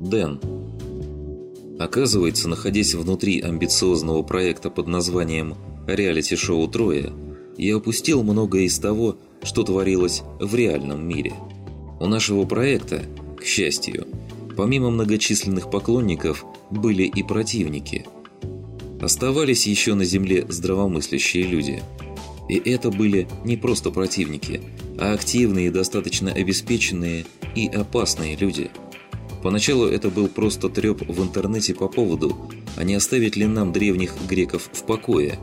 Дэн. Оказывается, находясь внутри амбициозного проекта под названием «Реалити-шоу Троя», я упустил многое из того, что творилось в реальном мире. У нашего проекта, к счастью, помимо многочисленных поклонников, были и противники. Оставались еще на Земле здравомыслящие люди. И это были не просто противники, а активные, достаточно обеспеченные и опасные люди. Поначалу это был просто треп в интернете по поводу, а не оставить ли нам древних греков в покое,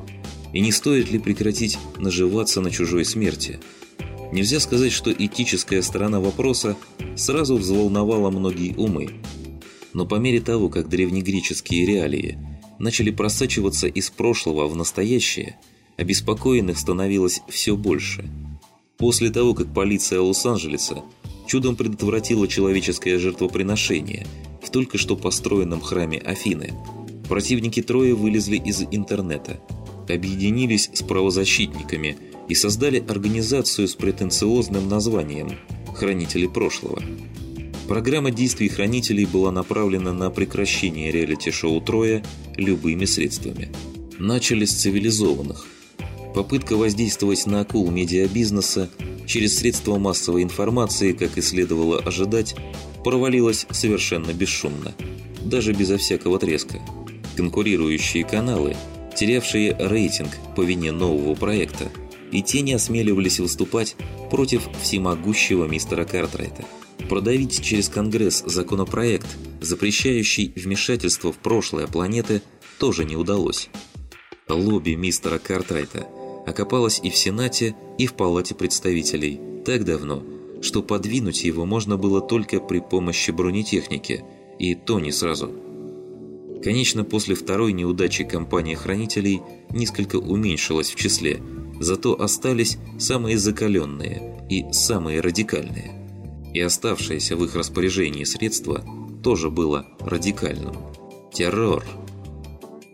и не стоит ли прекратить наживаться на чужой смерти. Нельзя сказать, что этическая сторона вопроса сразу взволновала многие умы. Но по мере того, как древнегреческие реалии начали просачиваться из прошлого в настоящее, обеспокоенных становилось все больше – После того, как полиция Лос-Анджелеса чудом предотвратила человеческое жертвоприношение в только что построенном храме Афины, противники Троя вылезли из интернета, объединились с правозащитниками и создали организацию с претенциозным названием «Хранители прошлого». Программа действий хранителей была направлена на прекращение реалити-шоу «Троя» любыми средствами. Начали с цивилизованных – Попытка воздействовать на акул медиабизнеса через средства массовой информации, как и следовало ожидать, провалилась совершенно бесшумно, даже безо всякого треска. Конкурирующие каналы, терявшие рейтинг по вине нового проекта, и те не осмеливались выступать против всемогущего мистера Картрайта. Продавить через Конгресс законопроект, запрещающий вмешательство в прошлое планеты, тоже не удалось. Лобби мистера Картрайта окопалась и в Сенате, и в Палате представителей так давно, что подвинуть его можно было только при помощи бронетехники, и то не сразу. Конечно, после второй неудачи компания хранителей несколько уменьшилась в числе, зато остались самые закаленные и самые радикальные. И оставшееся в их распоряжении средство тоже было радикальным. Террор –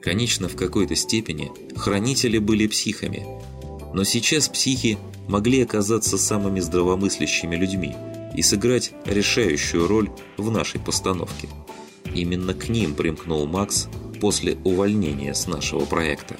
Конечно, в какой-то степени хранители были психами, но сейчас психи могли оказаться самыми здравомыслящими людьми и сыграть решающую роль в нашей постановке. Именно к ним примкнул Макс после увольнения с нашего проекта.